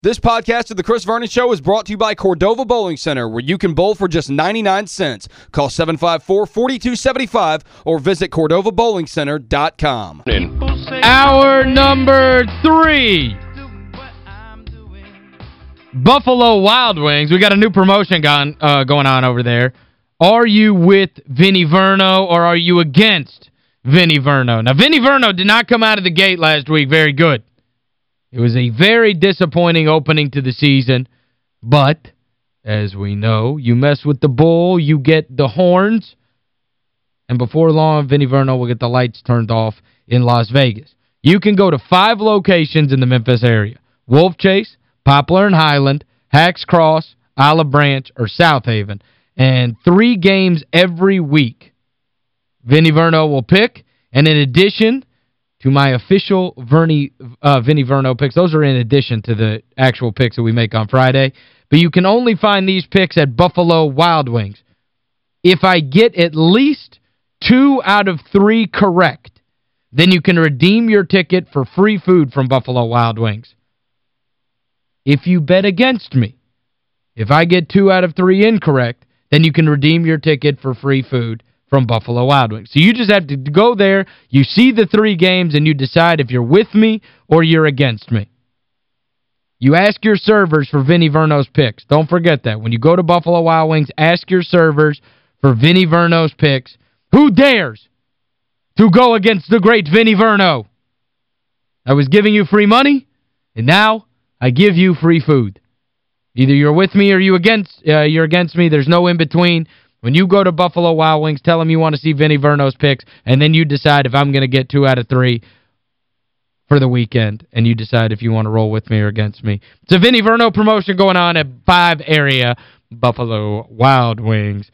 This podcast of The Chris Vernon Show is brought to you by Cordova Bowling Center, where you can bowl for just 99 cents. Call 754-4275 or visit CordovaBowlingCenter.com. Hour number three. Buffalo Wild Wings. We got a new promotion gone, uh, going on over there. Are you with Vinny Verno or are you against Vinny Verno? Now, Vinny Verno did not come out of the gate last week very good. It was a very disappointing opening to the season, but as we know, you mess with the bull, you get the horns, and before long, Vinny Verno will get the lights turned off in Las Vegas. You can go to five locations in the Memphis area, Wolfchase, Poplar and Highland, Hacks Cross, Olive Branch, or South Haven, and three games every week. Vinny Verno will pick, and in addition to my official Vernie, uh, Vinny Verno picks. Those are in addition to the actual picks that we make on Friday. But you can only find these picks at Buffalo Wild Wings. If I get at least two out of three correct, then you can redeem your ticket for free food from Buffalo Wild Wings. If you bet against me, if I get two out of three incorrect, then you can redeem your ticket for free food from Buffalo Wild Wings. So you just have to go there, you see the three games, and you decide if you're with me or you're against me. You ask your servers for Vinny Verno's picks. Don't forget that. When you go to Buffalo Wild Wings, ask your servers for Vinny Verno's picks. Who dares to go against the great Vinny Verno? I was giving you free money, and now I give you free food. Either you're with me or you against uh, you're against me. There's no in between. When you go to Buffalo Wild Wings, tell them you want to see Vinny Verno's picks, and then you decide if I'm going to get two out of three for the weekend, and you decide if you want to roll with me or against me. It's a Vinny Verno promotion going on at 5 area Buffalo Wild Wings.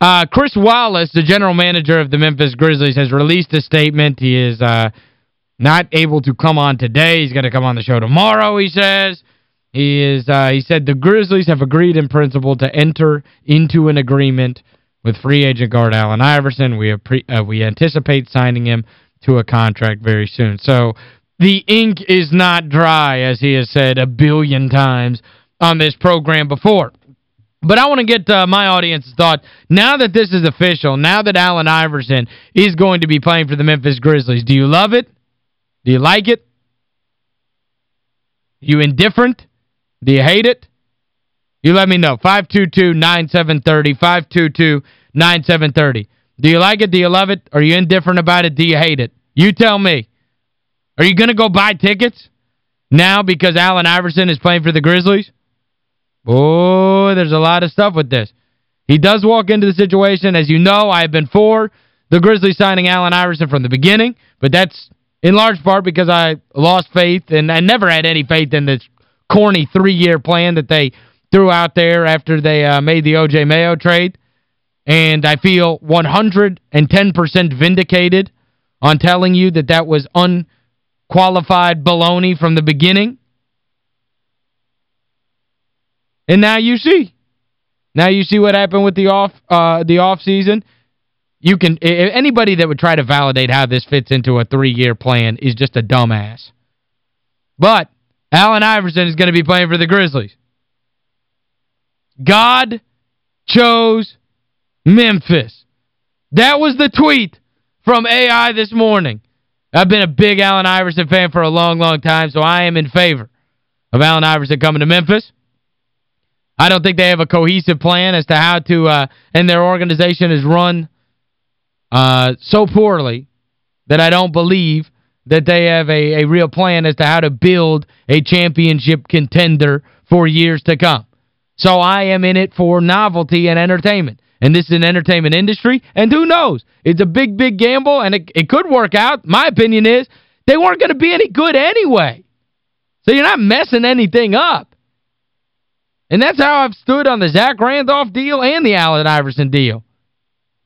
Uh, Chris Wallace, the general manager of the Memphis Grizzlies, has released a statement. He is uh, not able to come on today. He's going to come on the show tomorrow, he says. He is uh, he said the Grizzlies have agreed in principle to enter into an agreement with free agent guard Allen Iverson. We uh, we anticipate signing him to a contract very soon. So the ink is not dry, as he has said a billion times on this program before. But I want to get uh, my audience's thought. Now that this is official, now that Allen Iverson is going to be playing for the Memphis Grizzlies, do you love it? Do you like it? You indifferent? Do you hate it? You let me know. 522-9730, 522-9730. Do you like it? Do you love it? Are you indifferent about it? Do you hate it? You tell me. Are you going to go buy tickets now because Allen Iverson is playing for the Grizzlies? Boy, there's a lot of stuff with this. He does walk into the situation. As you know, I have been for the Grizzlies signing Allen Iverson from the beginning, but that's in large part because I lost faith and I never had any faith in this corny three-year plan that they threw out there after they uh, made the O.J. Mayo trade. And I feel 110% vindicated on telling you that that was unqualified baloney from the beginning. And now you see. Now you see what happened with the off uh, the off season. You can anybody that would try to validate how this fits into a three-year plan is just a dumbass. But Allen Iverson is going to be playing for the Grizzlies. God chose Memphis. That was the tweet from AI this morning. I've been a big Allen Iverson fan for a long, long time, so I am in favor of Allen Iverson coming to Memphis. I don't think they have a cohesive plan as to how to, uh, and their organization is run uh, so poorly that I don't believe that they have a, a real plan as to how to build a championship contender for years to come. So I am in it for novelty and entertainment. And this is an entertainment industry, and who knows? It's a big, big gamble, and it, it could work out. My opinion is they weren't going to be any good anyway. So you're not messing anything up. And that's how I've stood on the Zach Randolph deal and the Allen Iverson deal.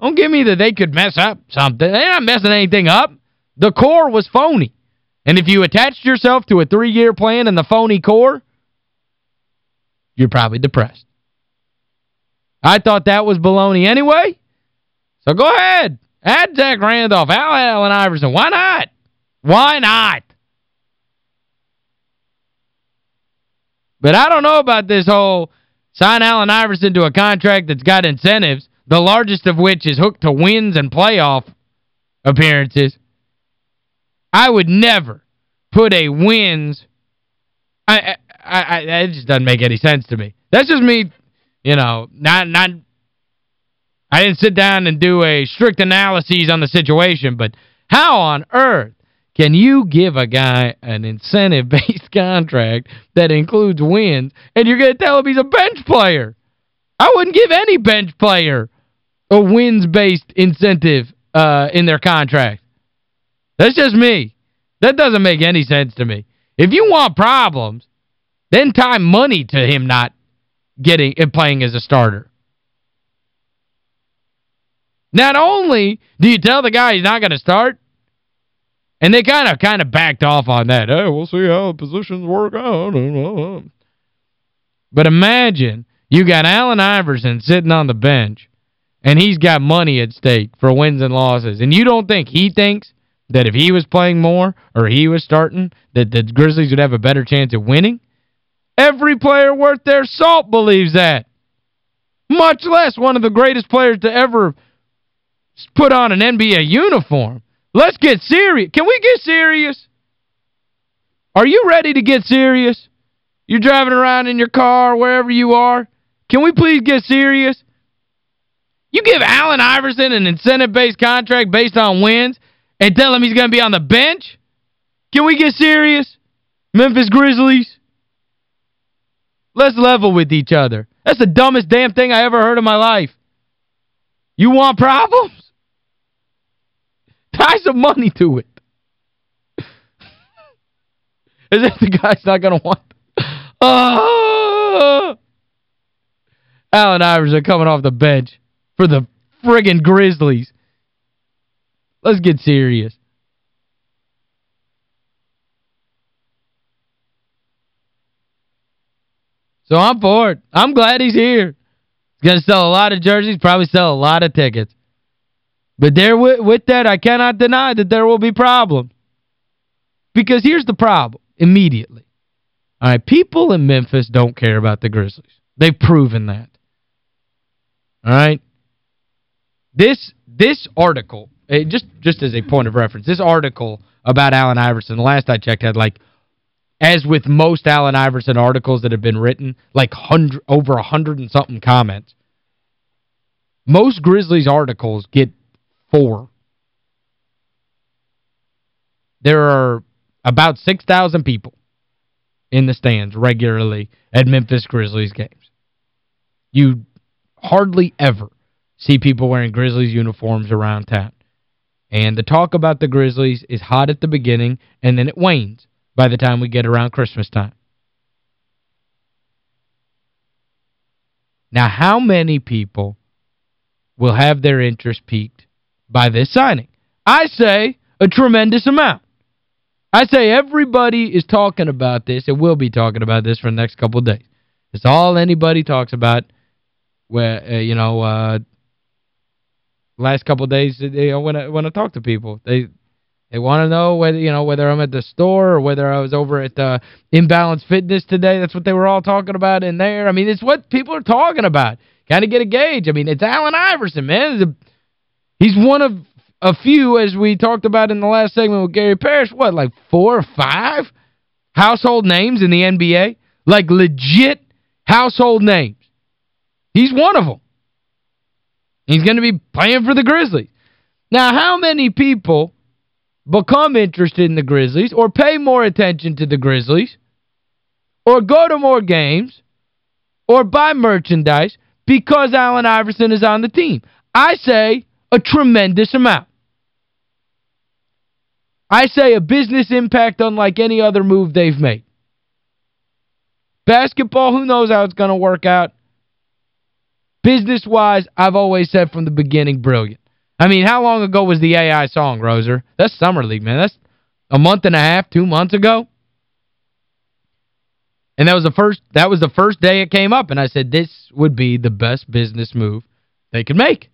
Don't give me that they could mess up something. They're not messing anything up. The core was phony. And if you attached yourself to a three-year plan and the phony core, you're probably depressed. I thought that was baloney anyway. So go ahead. Add Zach Randolph, Al Allen Iverson. Why not? Why not? But I don't know about this whole sign Allen Iverson to a contract that's got incentives, the largest of which is hooked to wins and playoff appearances. I would never put a wins I, I, I, it just doesn't make any sense to me. That's just me, you know, not, not, I didn't sit down and do a strict analysis on the situation, but how on earth can you give a guy an incentive-based contract that includes wins, and you're going to tell him he's a bench player? I wouldn't give any bench player a wins-based incentive uh, in their contract. That's just me. That doesn't make any sense to me. If you want problems, then tie money to him not getting and playing as a starter. Not only do you tell the guy he's not going to start, and they kind of kind of backed off on that. Hey, we'll see how the positions work out. But imagine you got Allen Iverson sitting on the bench, and he's got money at stake for wins and losses. And you don't think he thinks that if he was playing more or he was starting, that the Grizzlies would have a better chance of winning? Every player worth their salt believes that. Much less one of the greatest players to ever put on an NBA uniform. Let's get serious. Can we get serious? Are you ready to get serious? You're driving around in your car, wherever you are. Can we please get serious? You give Allen Iverson an incentive-based contract based on wins and tell him he's going to be on the bench? Can we get serious? Memphis Grizzlies? Let's level with each other. That's the dumbest damn thing I ever heard in my life. You want problems? Tie some money to it. As if the guy's not going to want... Oh! Allen Iverson coming off the bench for the friggin' Grizzlies. Let's get serious. So I'm for it. I'm glad he's here. He's going to sell a lot of jerseys, probably sell a lot of tickets. But there with, with that, I cannot deny that there will be problems. Because here's the problem, immediately. All right, people in Memphis don't care about the Grizzlies. They've proven that. All right? This this article Eh, just just as a point of reference, this article about Allen Iverson, the last I checked had like as with most Allen Iverson articles that have been written, like hundred over a hundred and something comments. Most Grizzlies articles get four. There are about 6,000 people in the stands regularly at Memphis Grizzlies games. You hardly ever see people wearing Grizzlies uniforms around town. And the talk about the Grizzlies is hot at the beginning, and then it wanes by the time we get around Christmas time. Now, how many people will have their interest piqued by this signing? I say a tremendous amount. I say everybody is talking about this and will be talking about this for the next couple of days. It's all anybody talks about where, uh, you know, uh, last couple days you know, when I when I talk to people. They they want to know whether you know whether I'm at the store or whether I was over at the Imbalance Fitness today. That's what they were all talking about in there. I mean, it's what people are talking about. Kind of get a gauge. I mean, it's Allen Iverson, man. He's one of a few, as we talked about in the last segment with Gary Parrish, what, like four or five household names in the NBA? Like legit household names. He's one of them. He's going to be playing for the Grizzlies. Now, how many people become interested in the Grizzlies or pay more attention to the Grizzlies or go to more games or buy merchandise because Allen Iverson is on the team? I say a tremendous amount. I say a business impact unlike any other move they've made. Basketball, who knows how it's going to work out. Business-wise, I've always said from the beginning, brilliant. I mean, how long ago was the AI song, Roser? That's Summer League, man. That's a month and a half, two months ago. And that was the first that was the first day it came up and I said this would be the best business move they could make.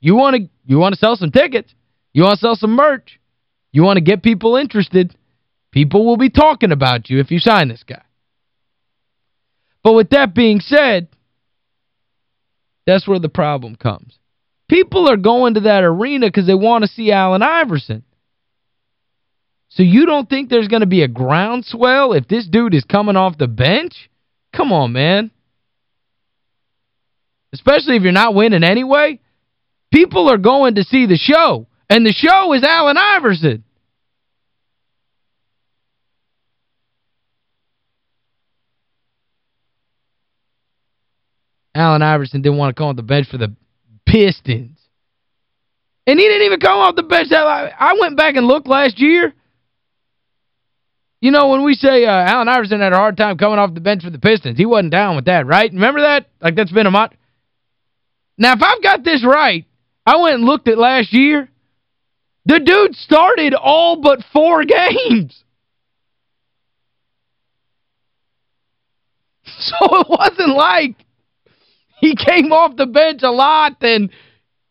You want to you want to sell some tickets, you want to sell some merch, you want to get people interested, people will be talking about you if you sign this guy. But with that being said, that's where the problem comes. People are going to that arena because they want to see Allen Iverson. So you don't think there's going to be a groundswell if this dude is coming off the bench? Come on, man. Especially if you're not winning anyway. People are going to see the show. And the show is Allen Iverson. Allen Iverson didn't want to come off the bench for the Pistons. And he didn't even come off the bench. That I went back and looked last year. You know, when we say uh, Allen Iverson had a hard time coming off the bench for the Pistons, he wasn't down with that, right? Remember that? Like, that's been a month. Now, if I've got this right, I went and looked at last year. The dude started all but four games. So it wasn't like he came off the bench a lot and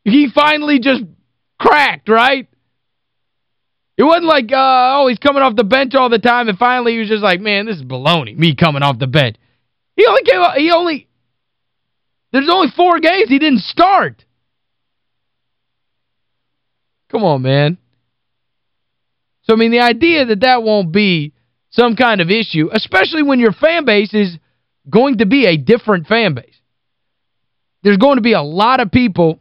he finally just cracked, right? It wasn't like, uh, oh, he's coming off the bench all the time and finally he was just like, man, this is baloney, me coming off the bench. He only came he only there's only four games he didn't start. Come on, man. So, I mean, the idea that that won't be some kind of issue, especially when your fan base is going to be a different fan base there's going to be a lot of people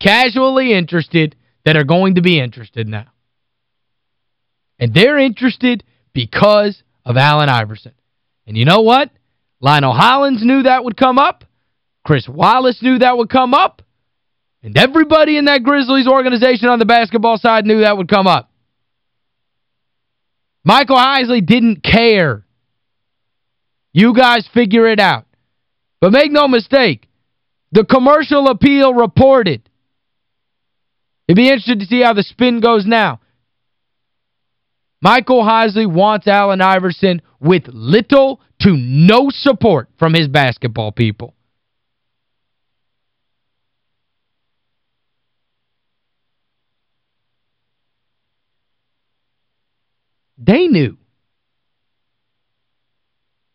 casually interested that are going to be interested now. And they're interested because of Allen Iverson. And you know what? Lionel Hollins knew that would come up. Chris Wallace knew that would come up. And everybody in that Grizzlies organization on the basketball side knew that would come up. Michael Heisley didn't care. You guys figure it out. But make no mistake, the commercial appeal reported. It'd be interesting to see how the spin goes now. Michael Heisley wants Allen Iverson with little to no support from his basketball people. They knew.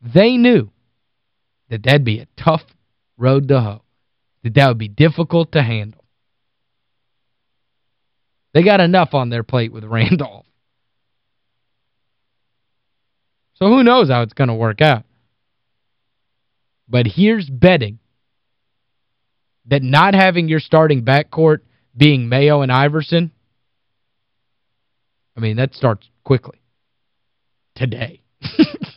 They knew that that'd be a tough road to hoe that that would be difficult to handle. They got enough on their plate with Randolph. So who knows how it's going to work out. But here's betting that not having your starting backcourt being Mayo and Iverson, I mean, that starts quickly. Today.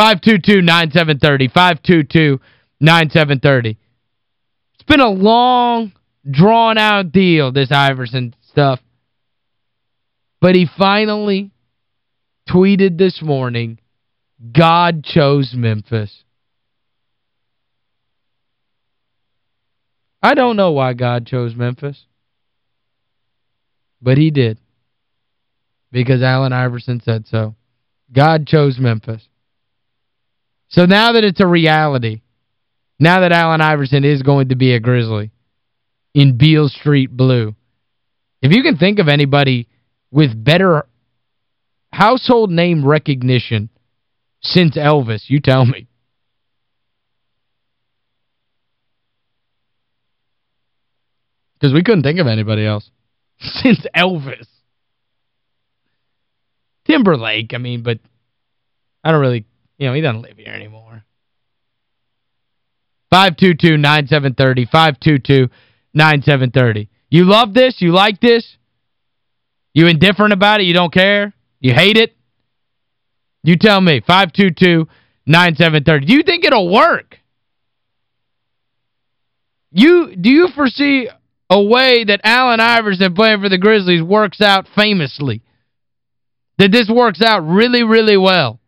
522-9730. 522-9730. It's been a long, drawn-out deal, this Iverson stuff. But he finally tweeted this morning, God chose Memphis. I don't know why God chose Memphis. But he did. Because Allen Iverson said so. God chose Memphis. So now that it's a reality, now that Allen Iverson is going to be a Grizzly in Beale Street blue, if you can think of anybody with better household name recognition since Elvis, you tell me. Because we couldn't think of anybody else since Elvis. Timberlake, I mean, but I don't really you know, he doesn't live here anymore. 522-9730. 522-9730. You love this? You like this? You indifferent about it? You don't care? You hate it? You tell me. 522-9730. Do you think it'll work? You Do you foresee a way that Allen Iverson playing for the Grizzlies works out famously? That this works out really, really well?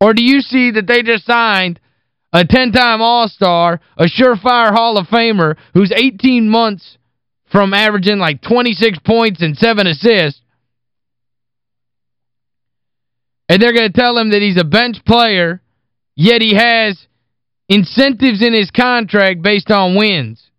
Or do you see that they just signed a 10-time All-Star, a surefire Hall of Famer who's 18 months from averaging like 26 points and 7 assists, and they're going to tell him that he's a bench player, yet he has incentives in his contract based on wins.